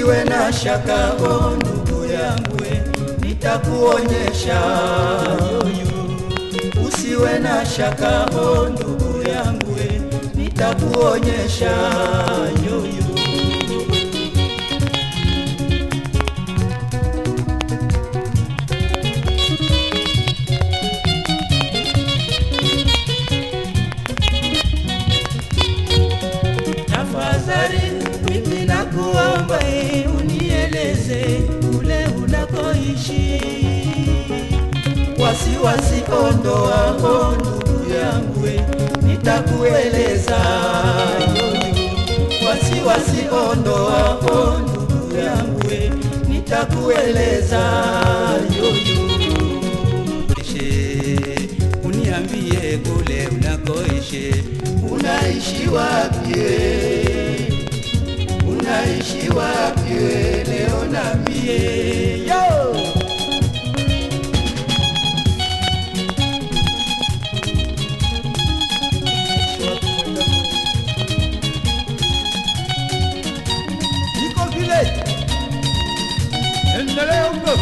na shaka o ndugu yangu, nitakuonyesha. Usiwe na shaka o ndugu yangu, nitakuonyesha. Tafadhali mimi nakuomba unieleze unakoishi. Wasiwasi ondoa ndugu yangu, nitakueleza. Wasiwasi ondoa ndugu yangu, nitakueleza. Uniambie kule unakoishi, unaishi wapi? Unaishi wapi? Leo yo. Vile. Endelea huko.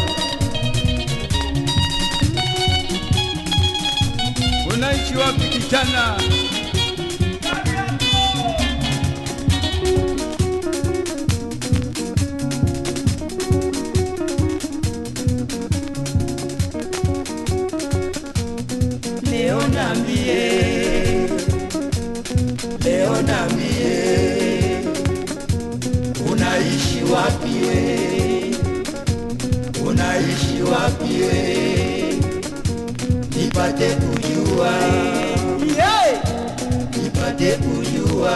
Unaishi wapi kijana? Leo nambie, unaishi wapi we? Unaishi wapi we? Nipate kujua, nipate kujua